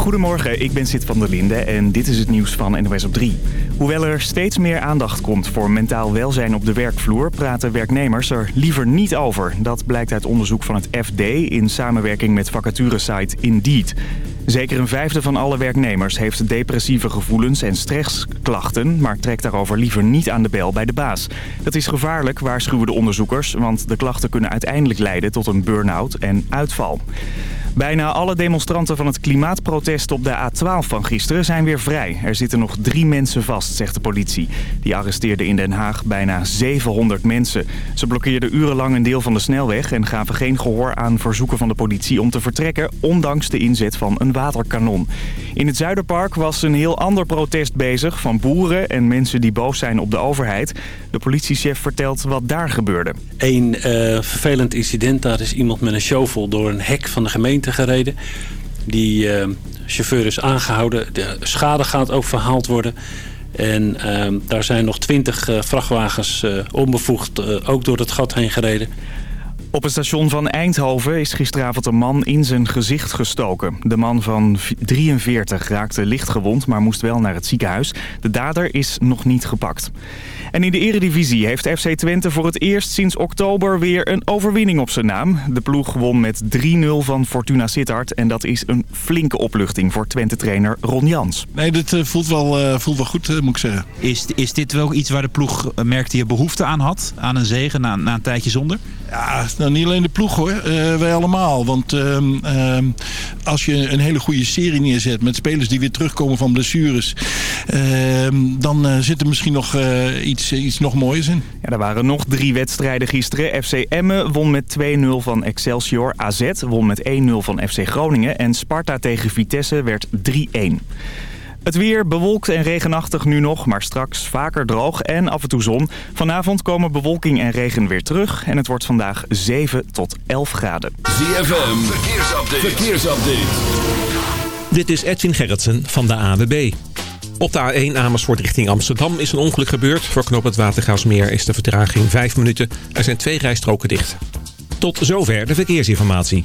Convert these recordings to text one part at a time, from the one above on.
Goedemorgen, ik ben Sid van der Linde en dit is het nieuws van NOS op 3. Hoewel er steeds meer aandacht komt voor mentaal welzijn op de werkvloer... praten werknemers er liever niet over. Dat blijkt uit onderzoek van het FD in samenwerking met vacaturesite Indeed. Zeker een vijfde van alle werknemers heeft depressieve gevoelens en stressklachten... maar trekt daarover liever niet aan de bel bij de baas. Dat is gevaarlijk, waarschuwen de onderzoekers... want de klachten kunnen uiteindelijk leiden tot een burn-out en uitval. Bijna alle demonstranten van het klimaatprotest op de A12 van gisteren zijn weer vrij. Er zitten nog drie mensen vast, zegt de politie. Die arresteerden in Den Haag bijna 700 mensen. Ze blokkeerden urenlang een deel van de snelweg... en gaven geen gehoor aan verzoeken van de politie om te vertrekken... ondanks de inzet van een waterkanon. In het Zuiderpark was een heel ander protest bezig... van boeren en mensen die boos zijn op de overheid. De politiechef vertelt wat daar gebeurde. Een uh, vervelend incident, daar is iemand met een shovel door een hek van de gemeente gereden. Die uh, chauffeur is aangehouden. De schade gaat ook verhaald worden. En uh, daar zijn nog twintig uh, vrachtwagens onbevoegd ook door het gat heen gereden. Op het station van Eindhoven is gisteravond een man in zijn gezicht gestoken. De man van 43 raakte licht gewond, maar moest wel naar het ziekenhuis. De dader is nog niet gepakt. En in de eredivisie heeft FC Twente voor het eerst sinds oktober weer een overwinning op zijn naam. De ploeg won met 3-0 van Fortuna Sittard. En dat is een flinke opluchting voor Twente-trainer Ron Jans. Nee, dit uh, voelt, wel, uh, voelt wel goed, uh, moet ik zeggen. Is, is dit wel iets waar de ploeg merkte je behoefte aan had? Aan een zegen na, na een tijdje zonder? Ja, nou niet alleen de ploeg hoor. wij allemaal. Want ehm, ehm, als je een hele goede serie neerzet met spelers die weer terugkomen van blessures. Ehm, dan zit er misschien nog iets iets, nog moois in. Ja, er waren nog drie wedstrijden gisteren. FC Emmen won met 2-0 van Excelsior. AZ won met 1-0 van FC Groningen. En Sparta tegen Vitesse werd 3-1. Het weer bewolkt en regenachtig nu nog, maar straks vaker droog en af en toe zon. Vanavond komen bewolking en regen weer terug en het wordt vandaag 7 tot 11 graden. ZFM, verkeersupdate. verkeersupdate. Dit is Edwin Gerritsen van de AWB. Op de A1 Amersfoort richting Amsterdam is een ongeluk gebeurd. Voor knop het Watergaasmeer is de vertraging 5 minuten. Er zijn twee rijstroken dicht. Tot zover de verkeersinformatie.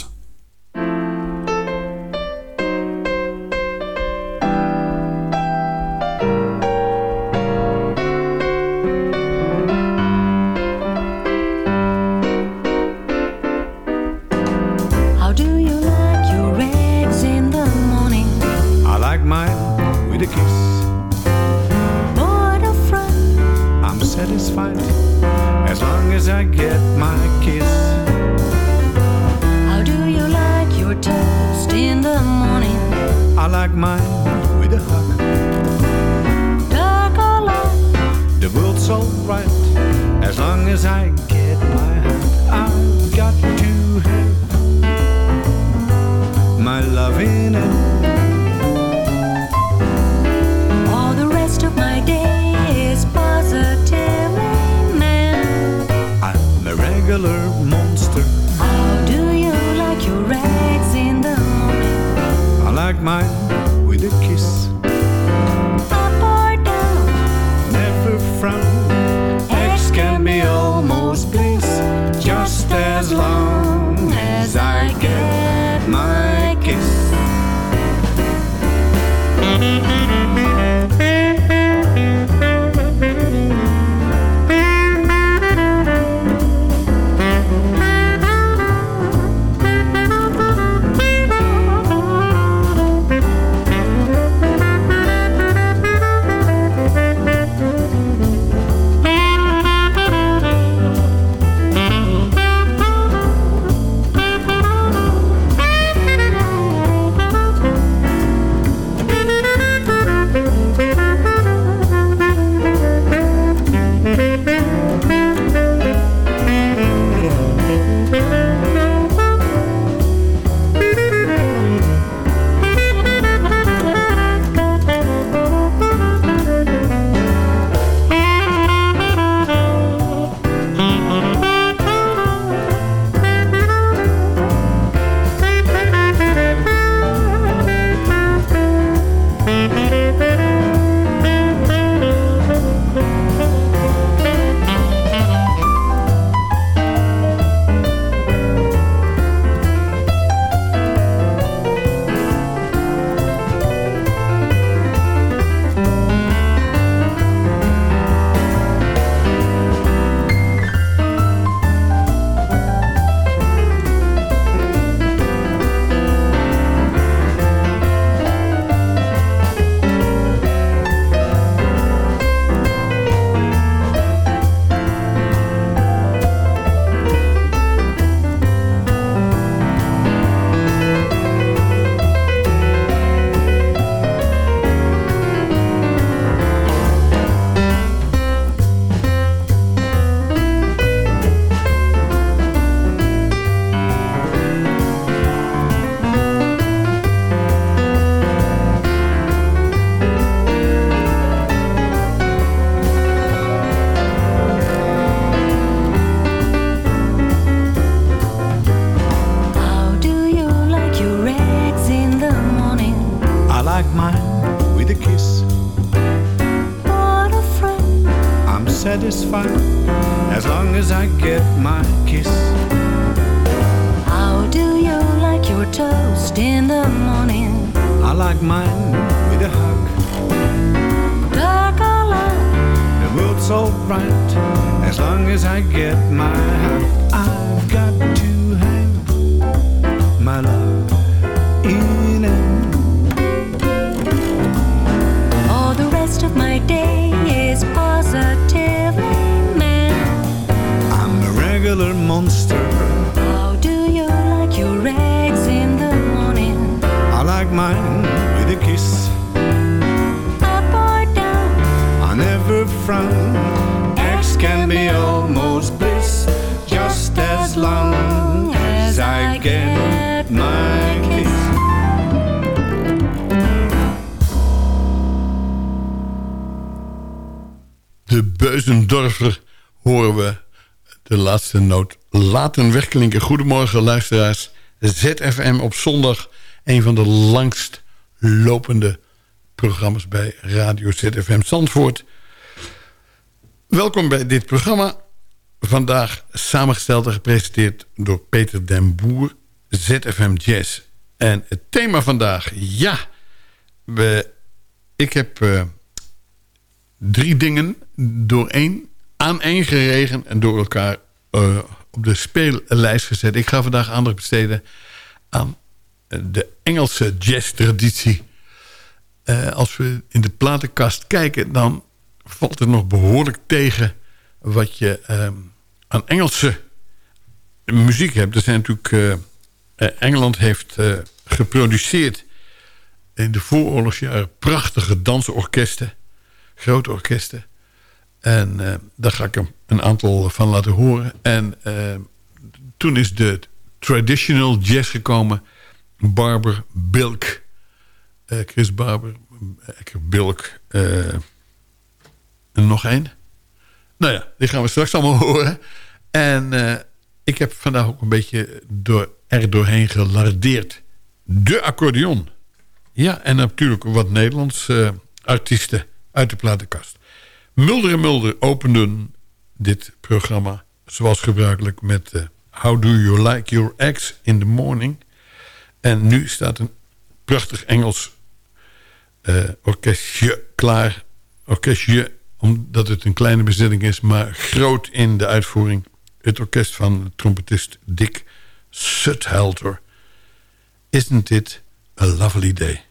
Time. I X can be almost bliss, just as long as I get my. De Beuzendorfer horen we de laatste noot laten wegklinken. Goedemorgen luisteraars. ZFM op zondag. Een van de langst lopende programma's bij Radio ZFM Zandvoort. Welkom bij dit programma. Vandaag samengesteld en gepresenteerd door Peter den Boer, ZFM Jazz. En het thema vandaag, ja, we, ik heb eh, drie dingen door één, aan één geregen en door elkaar eh, op de speellijst gezet. Ik ga vandaag aandacht besteden aan eh, de Engelse jazztraditie. Eh als we in de platenkast kijken, dan valt het nog behoorlijk tegen wat je eh, aan Engelse muziek hebt. Er zijn natuurlijk, eh, eh, Engeland heeft eh, geproduceerd in de vooroorlogsjaren prachtige dansorkesten. Grote orkesten. En daar ga ik hem een aantal van laten horen. En toen is de traditional jazz gekomen. Barber, Bilk. Chris Barber, Bilk. Nog één. Nou ja, die gaan we straks allemaal horen. En eh, ik heb vandaag ook een beetje door, er doorheen gelardeerd. De accordeon. Ja, en natuurlijk wat Nederlands eh, artiesten uit de platenkast. Mulder en Mulder openden dit programma zoals gebruikelijk met eh, How Do You Like Your Ex in the Morning. En nu staat een prachtig Engels orkestje klaar. Orkestje, omdat het een kleine bezetting is, maar groot in de uitvoering. Het orkest van trompetist Dick Suthelter. Isn't it a lovely day?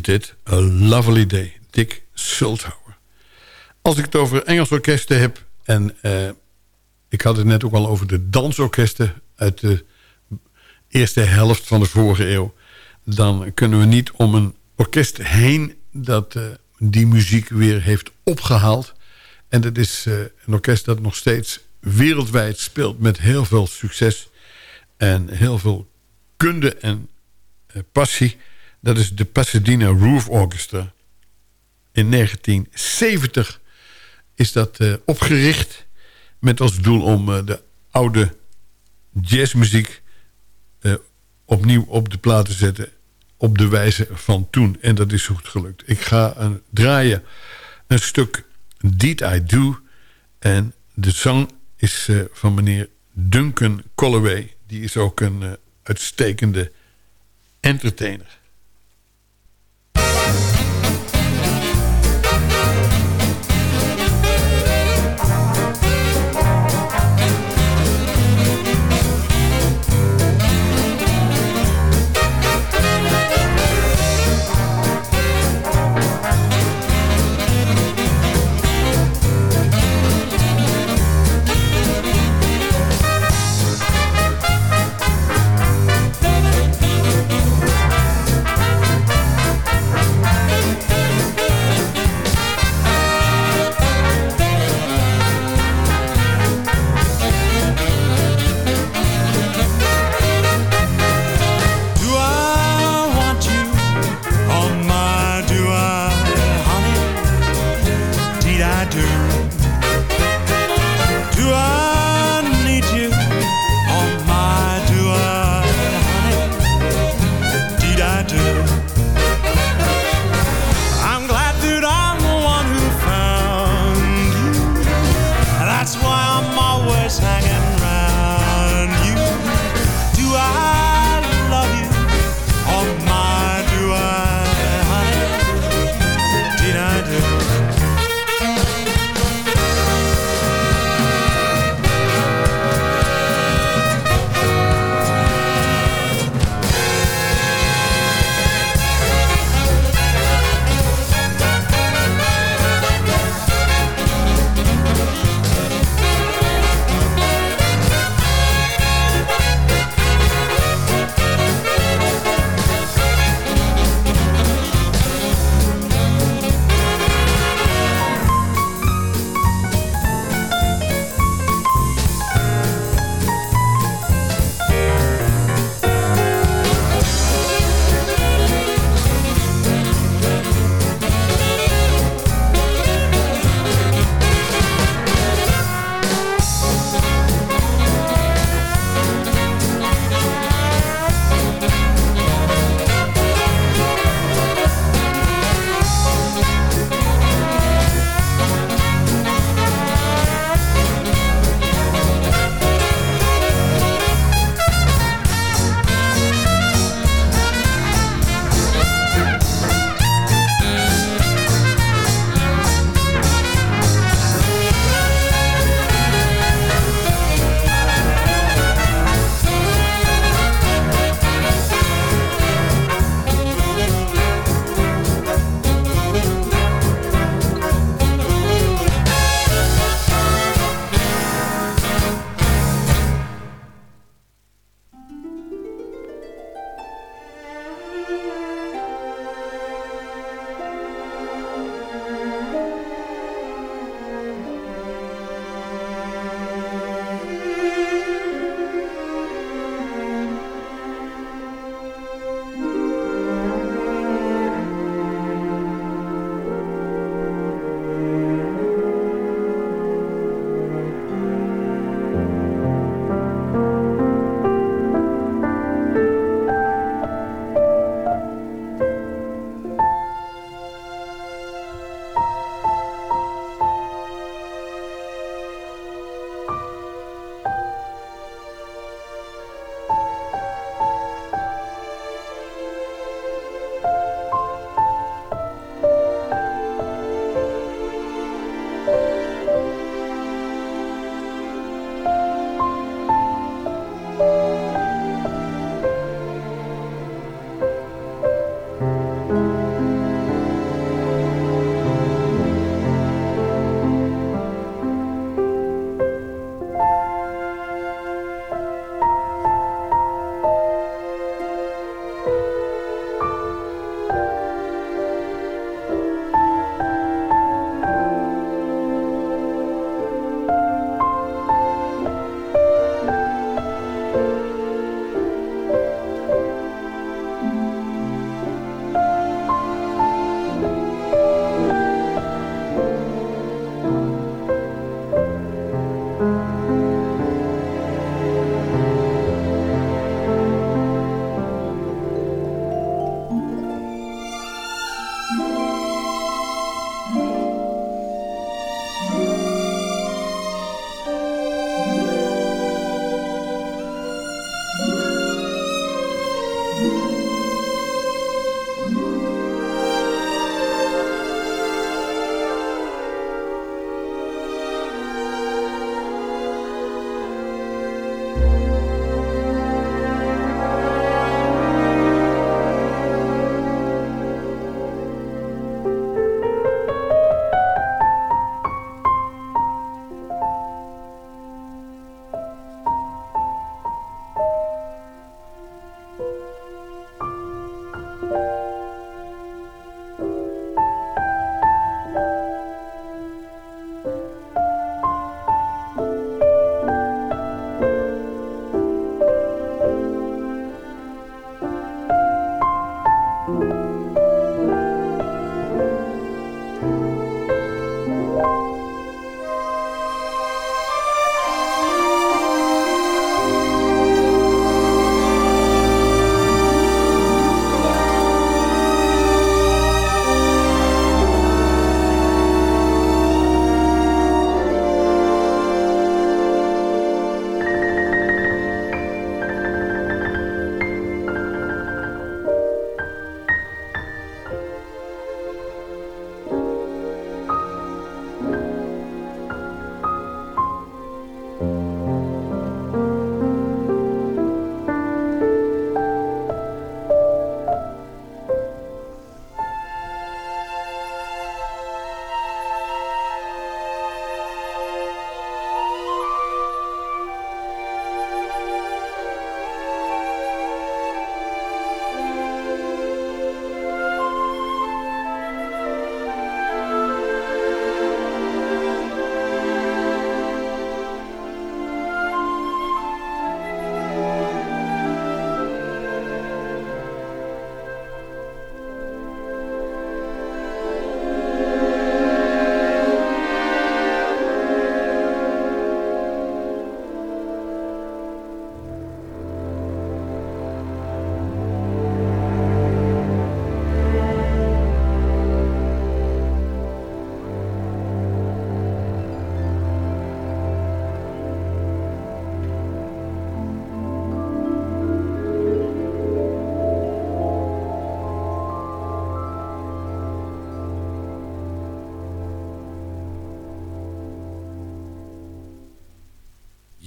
Isn't It a Lovely Day? Dick Schulthauer. Als ik het over Engels orkesten heb... en uh, ik had het net ook al over de dansorkesten... uit de eerste helft van de vorige eeuw... dan kunnen we niet om een orkest heen... dat uh, die muziek weer heeft opgehaald. En dat is uh, een orkest dat nog steeds wereldwijd speelt... met heel veel succes en heel veel kunde en passie... Dat is de Pasadena Roof Orchestra. In 1970 is dat uh, opgericht met als doel om uh, de oude jazzmuziek uh, opnieuw op de plaat te zetten op de wijze van toen. En dat is goed gelukt. Ik ga een, draaien een stuk Did I Do. En de zang is van meneer Duncan Colloway. Die is ook een uitstekende entertainer.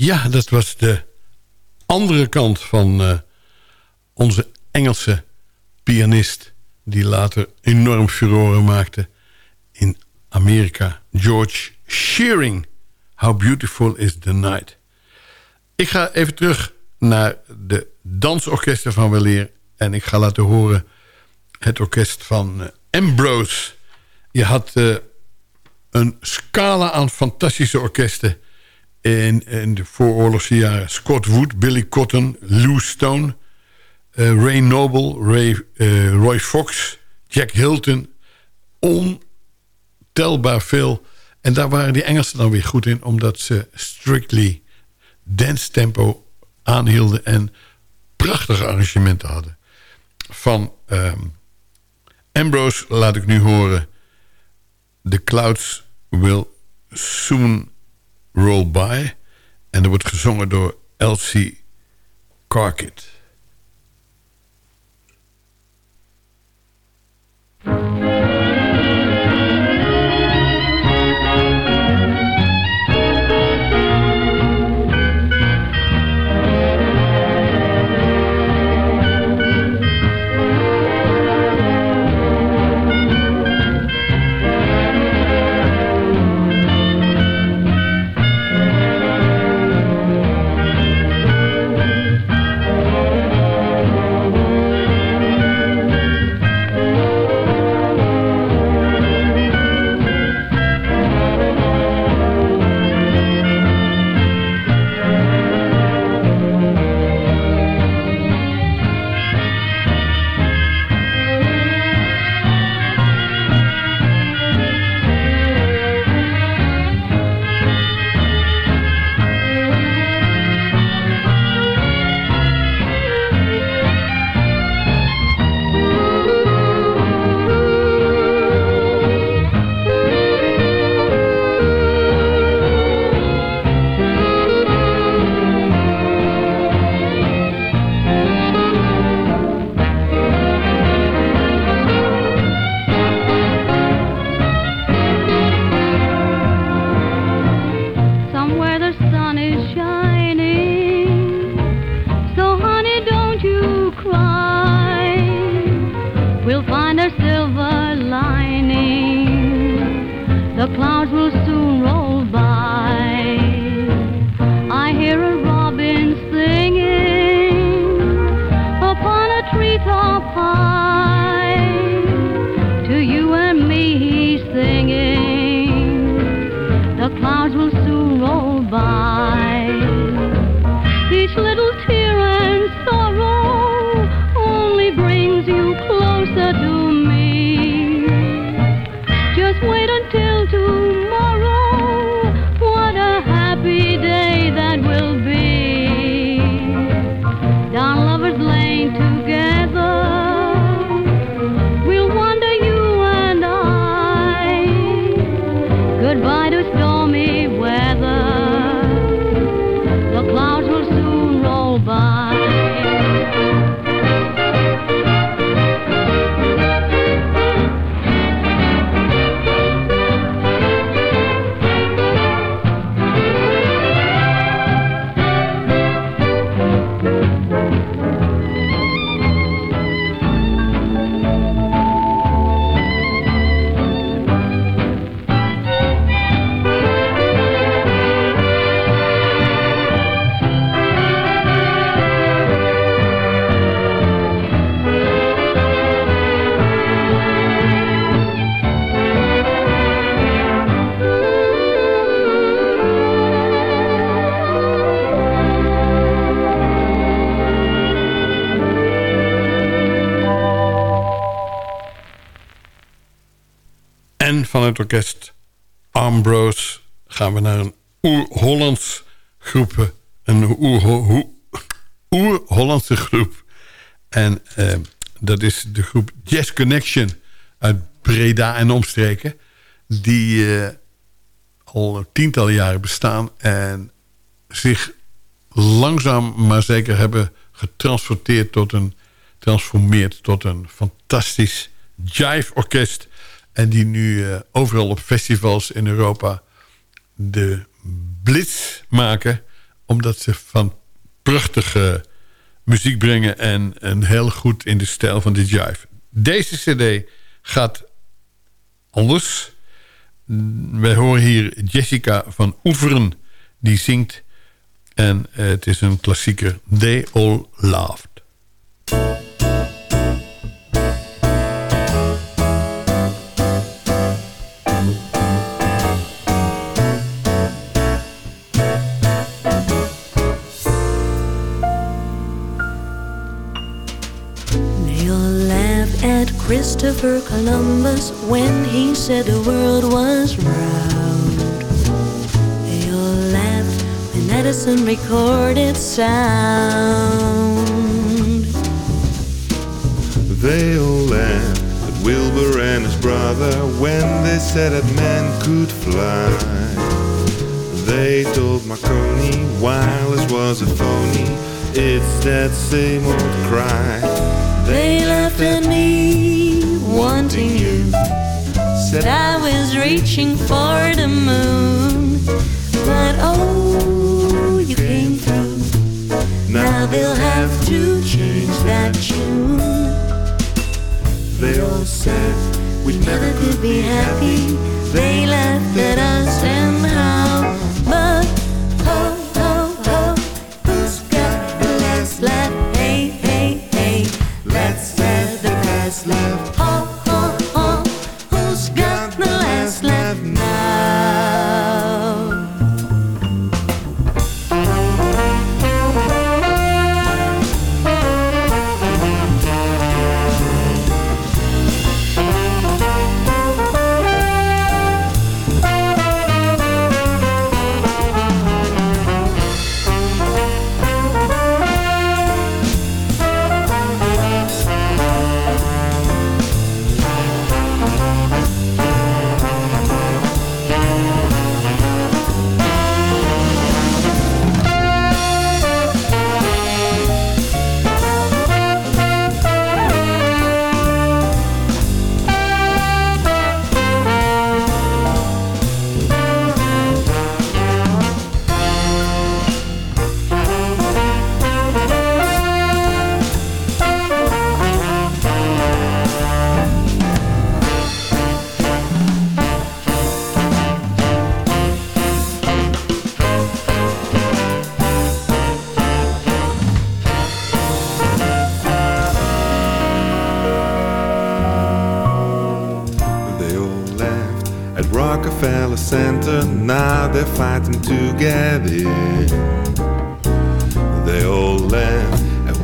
Ja, dat was de andere kant van eh, onze Engelse pianist... die later enorm furoren maakte in Amerika. George Shearing. How Beautiful is the Night. Ik ga even terug naar de dansorkesten van Weleer... en ik ga laten horen het orkest van eh, Ambrose. Je had uh, een scala aan fantastische orkesten in, in de vooroorlogse jaren. Scott Wood, Billy Cotton, Lou Stone... Uh, Ray Noble, Ray, uh, Roy Fox, Jack Hilton. Ontelbaar veel. En daar waren die Engelsen dan weer goed in... omdat ze strictly dance tempo aanhielden... en prachtige arrangementen hadden. Van um, Ambrose laat ik nu horen... The clouds will soon roll by. En dat wordt gezongen door Elsie Carkit. Van het orkest Ambrose gaan we naar een oer-Hollands groep. Een oer- oer-Hollandse groep. En eh, dat is de groep Jazz Connection uit Breda en omstreken. Die eh, al tientallen jaren bestaan en zich langzaam maar zeker hebben getransporteerd tot een, transformeerd tot een fantastisch jive-orkest. En die nu eh, overal op festivals in Europa de blitz maken. Omdat ze van prachtige muziek brengen en, en heel goed in de stijl van de jive. Deze cd gaat anders. Wij horen hier Jessica van Oeveren die zingt. En eh, het is een klassieker. They All Laughed. Christopher Columbus when he said the world was round. They all laughed when Edison recorded sound. They all laughed at Wilbur and his brother when they said that man could fly. They told Marconi wireless was a phony. It's that same old cry. They laughed at me, wanting you. Said I was reaching for the moon. But oh, you came through. Now they'll have to change that tune. They all said We never could be happy. They laughed at us and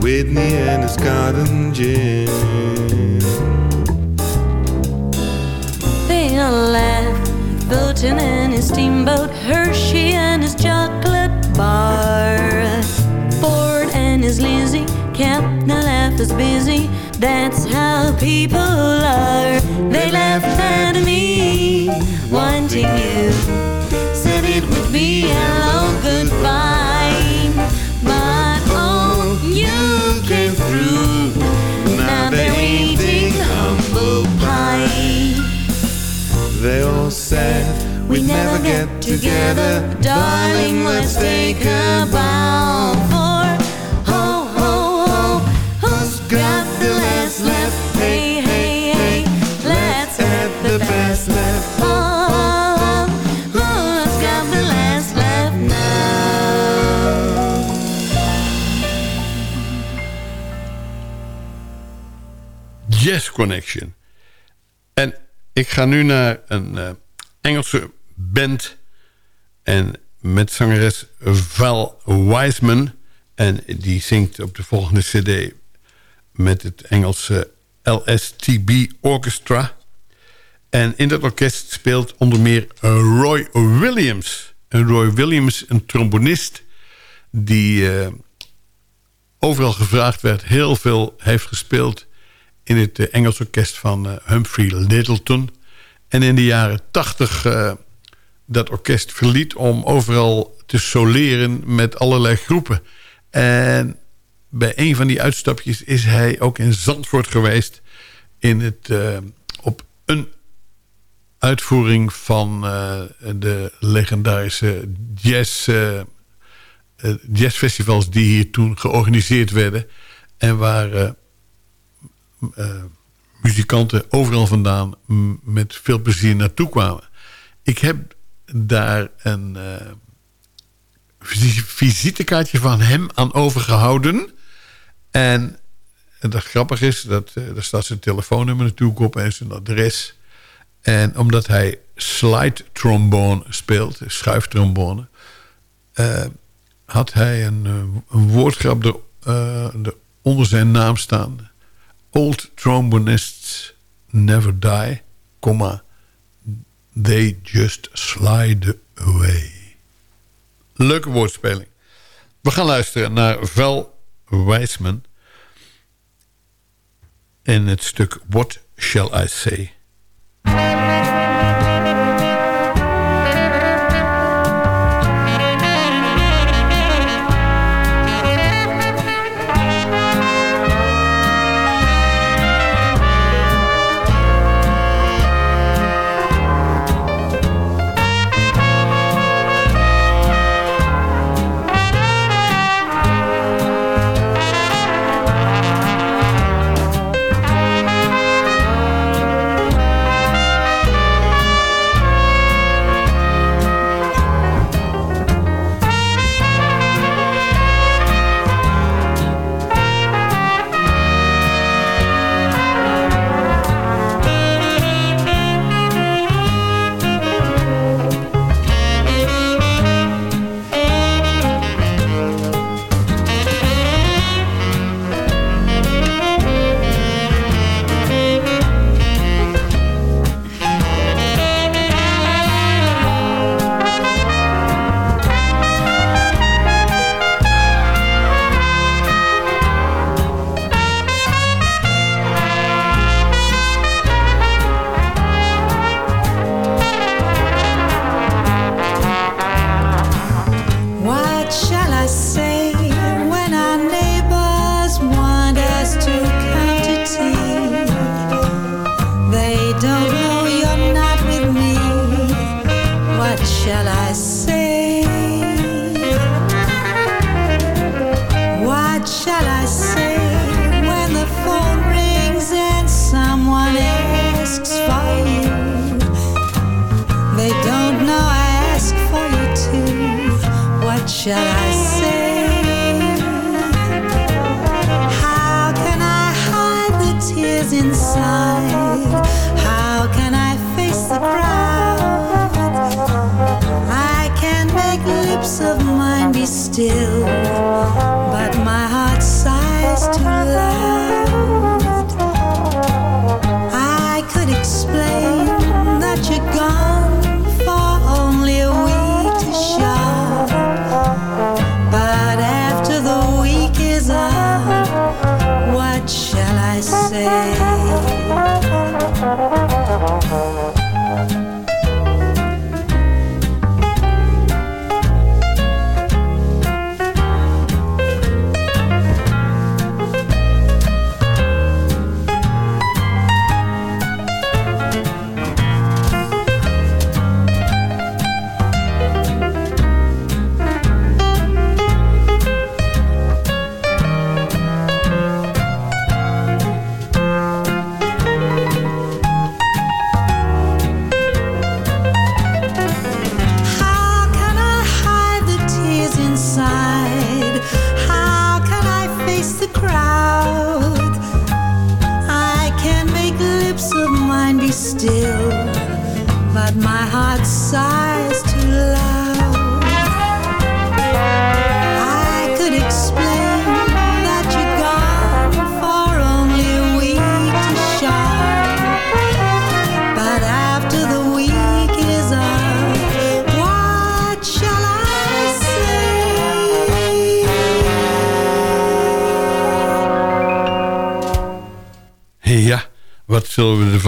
at Whitney and his garden gin. They all laugh at Fulton and his steamboat, Hershey and his chocolate bar, Ford and his Lizzie, Captain laugh is busy. That's how people are. They laughed at me, wanting you. Said we'd never get together, Darling, let's take a bow for ho, ho, ho. Who's got the last laugh? Hey, hey, hey. Let's have the best laugh. Oh, who's got the last laugh now? Jazz Connection. En ik ga nu naar een eh, Engelse band. En met zangeres Val Wiseman. En die zingt op de volgende cd met het Engelse LSTB Orchestra. En in dat orkest speelt onder meer Roy Williams. En Roy Williams, een trombonist die eh, overal gevraagd werd, heel veel heeft gespeeld in het eh, Engels orkest van eh, Humphrey Littleton. En in de jaren tachtig eh, dat orkest verliet om overal te soleren met allerlei groepen. En bij een van die uitstapjes is hij ook in Zandvoort geweest... In het, eh, op een uitvoering van eh, de legendarische jazz, jazzfestivals... die hier toen georganiseerd werden. En waar muzikanten overal vandaan met veel plezier naartoe kwamen. Ik heb daar een eh, visi- visitekaartje van hem aan overgehouden. En dat grappig is, dat, eh, daar staat zijn telefoonnummer natuurlijk op en zijn adres. En omdat hij slide trombone speelt, schuiftrombone... eh, had hij een, een woordgrap er onder zijn naam staan. Old trombonists never die, comma, they just slide away. Leuke woordspeling. We gaan luisteren naar Val Wiseman in het stuk What Shall I Say?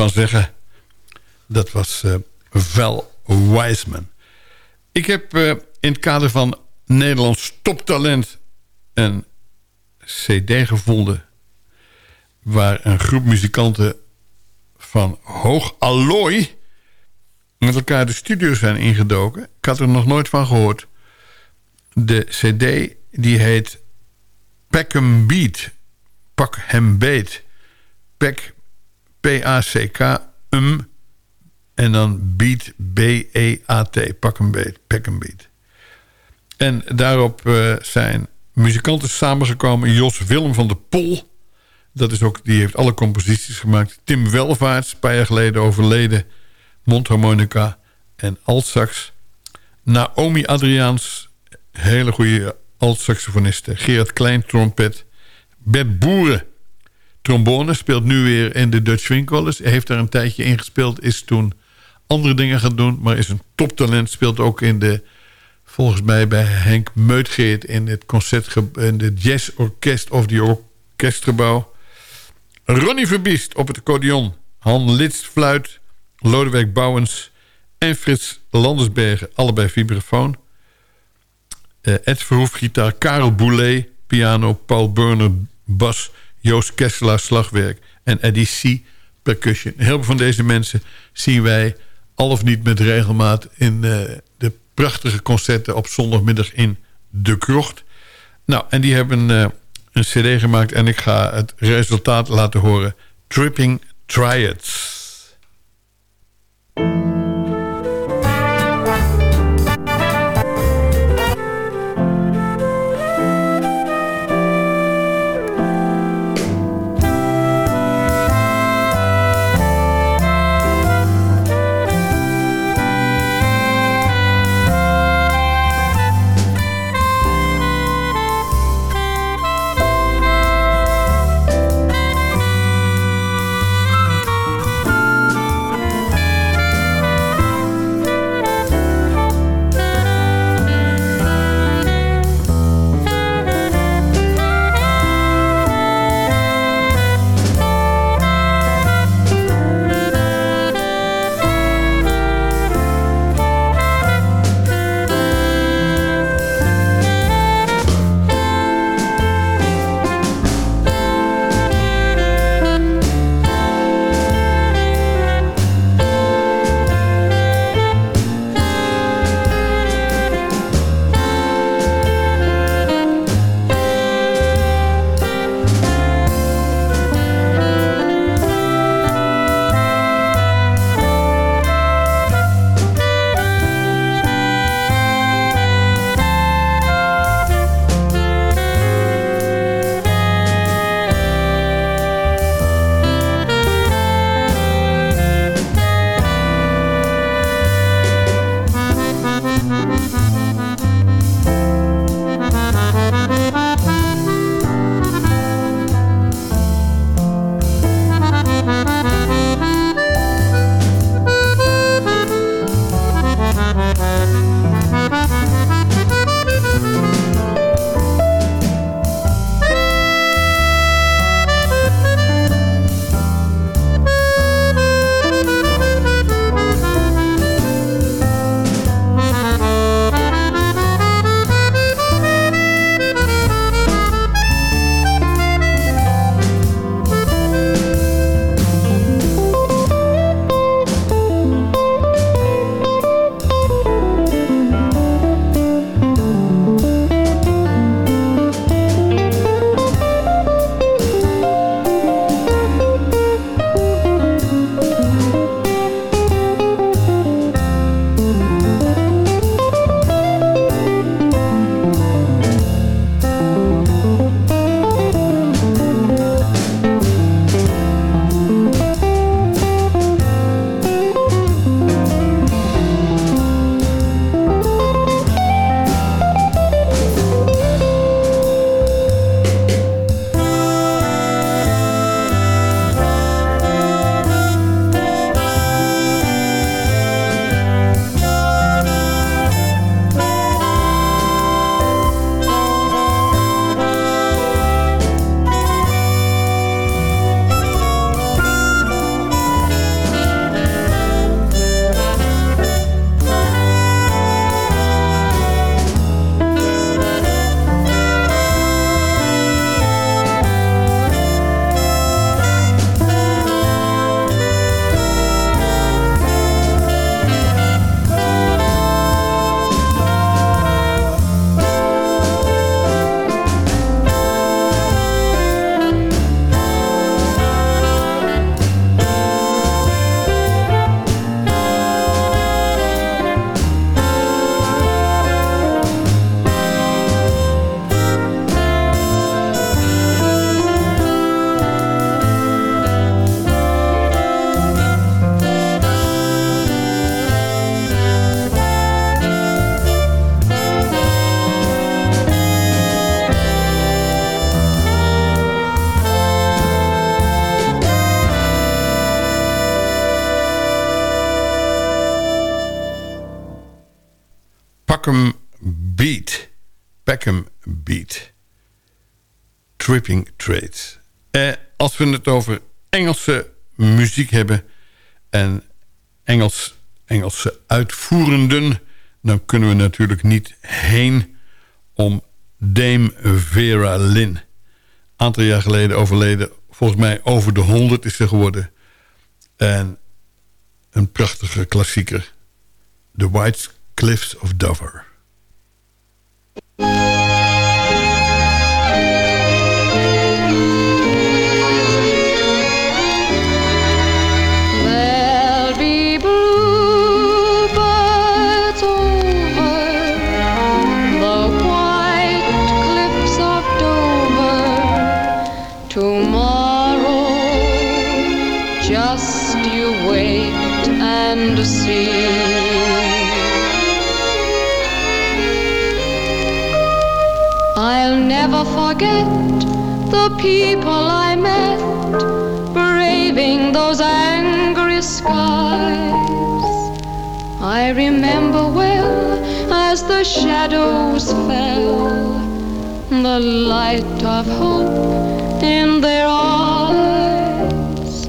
Ervan zeggen? Dat was eh Val Wiseman. Ik heb eh, in het kader van Nederlands toptalent een cd gevonden... waar een groep muzikanten van hoog allooi... met elkaar de studio zijn ingedoken. Ik had er nog nooit van gehoord. De cd die heet Pack 'em Beat. Pak hem beet. Pack, P-A-C-K, um, en dan beat, B-E-A-T. Pak hem beet, pack 'em beat. En daarop eh, zijn muzikanten samengekomen. Jos Willem van der Pol. Dat is ook, die heeft alle composities gemaakt. Tim Welvaarts, een paar jaar geleden overleden. Mondharmonica en altsax. Naomi Adriaans, hele goede altsaxofoniste. Gerard Klein, trompet. Bert Boeren, trombone. Speelt nu weer in de Dutch Winkelers. Heeft daar een tijdje in gespeeld. Is toen andere dingen gaan doen. Maar is een toptalent. Speelt ook in de... Volgens mij bij Henk Meutgeert in het concert in de Jazz Orkest of die orkestgebouw. Ronnie Verbiest op het accordeon. Han Litst fluit. Lodewijk Bouwens en Frits Landersbergen. Allebei vibrafoon. Eh, Ed Verhoef gitaar. Karel Boulet piano. Paul Burner bas. Joost Kesselaar slagwerk. En Eddie C. percussion. Heel veel van deze mensen zien wij al of niet met regelmaat... in eh, de prachtige concerten op zondagmiddag in De Krocht. Nou, en die hebben eh, een cd gemaakt... en ik ga het resultaat laten horen. Tripping Triads. Tripping Trades. Eh, als we het over Engelse muziek hebben... en Engels, Engelse uitvoerenden... dan kunnen we natuurlijk niet heen om Dame Vera Lynn. Een aantal jaar geleden overleden. Volgens mij over de 100 is ze geworden. En een prachtige klassieker. The White Cliffs of Dover. People I met braving those angry skies. I remember well as the shadows fell, the light of hope in their eyes.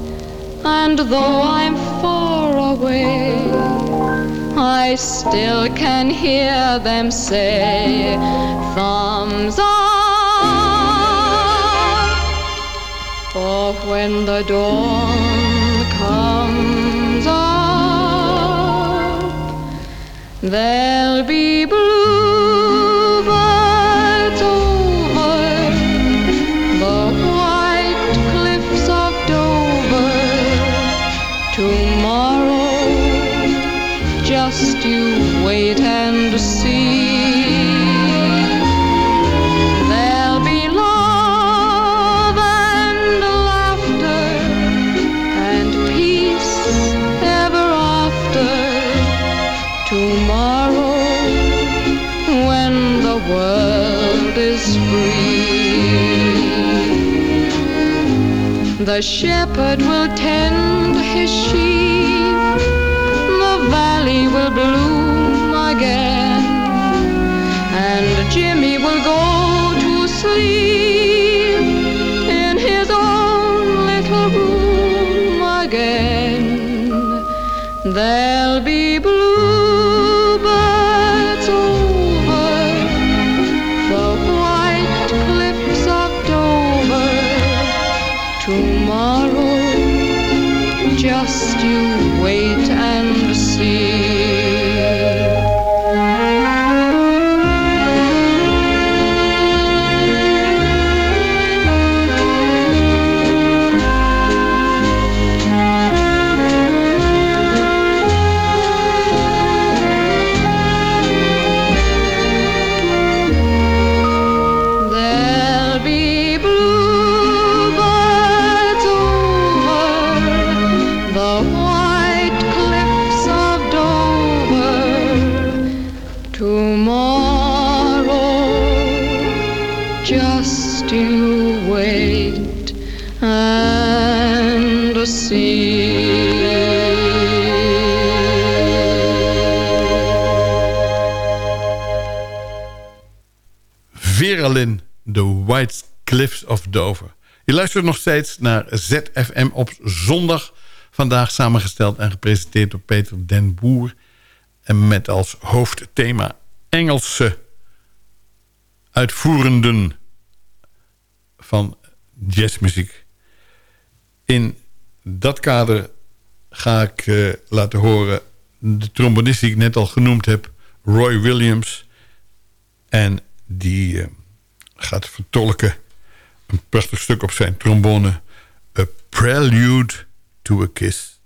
And though I'm far away, I still can hear them say, Thumbs up. When the dawn comes up, there'll be bluebirds the shepherd will tend his sheep, the valley will bloom again, and Jimmy will go to sleep in his own little room again. There'll be Je luistert nog steeds naar ZFM op zondag. Vandaag samengesteld en gepresenteerd door Peter den Boer. En met als hoofdthema Engelse uitvoerenden van jazzmuziek. In dat kader ga ik eh, laten horen de trombonist die ik net al genoemd heb, Roy Williams. En die eh, gaat vertolken een prachtig stuk op zijn trombone. A Prelude to a Kiss.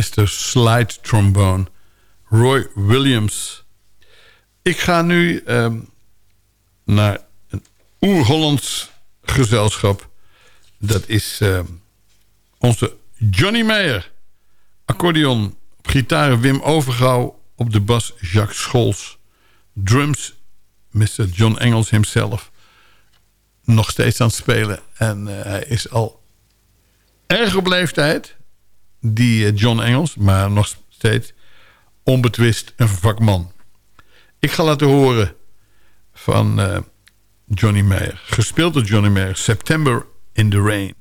Mr. Slide Trombone, Roy Williams. Ik ga nu ehm, naar een oer-Hollands gezelschap. Dat is ehm, onze Johnny Meijer. Accordeon, gitaar Wim Overgouw, op de bas Jacques Scholz. Drums, Mr. John Engels himself. Nog steeds aan het spelen. En eh, hij is al erg op leeftijd. Die eh, John Engels, maar nog steeds onbetwist een vakman. Ik ga laten horen van eh, Johnny Mayer. Gespeeld door Johnny Mayer. September in the Rain.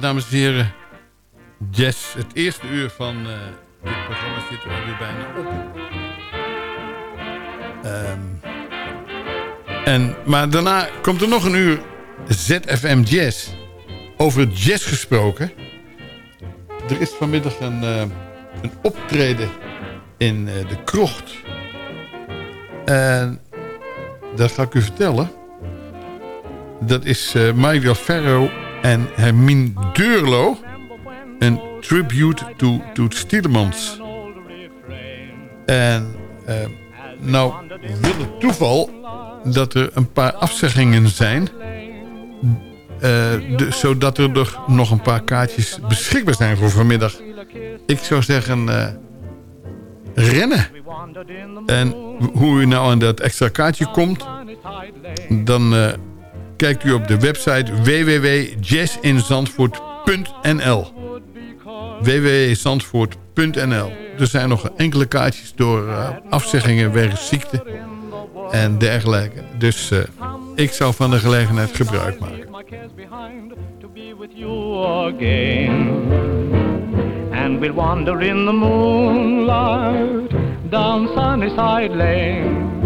Dames en heren. Jazz, het eerste uur van eh, dit programma zit er alweer bijna op. Ehm, en, maar daarna komt er nog een uur ZFM Jazz. Over jazz gesproken. Er is vanmiddag een, eh, een optreden in eh, de krocht. En dat ga ik u vertellen. Dat is uh, Ferro en Hermine Deurlo. Een tribute to, to Stielemans. En uh, nou wil het toeval dat er een paar afzeggingen zijn. Eh, zodat er nog- nog een paar kaartjes beschikbaar zijn voor vanmiddag. Ik zou zeggen, eh, rennen. En hoe u nou aan dat extra kaartje komt... dan eh, kijkt u op de website www.jazzinzandvoort.nl www.zandvoort.nl Er zijn nog enkele kaartjes door eh, afzeggingen wegens ziekte en dergelijke. Dus eh, ik zou van de gelegenheid gebruik maken. And we'll wander in the moonlight down Sunnyside Lane.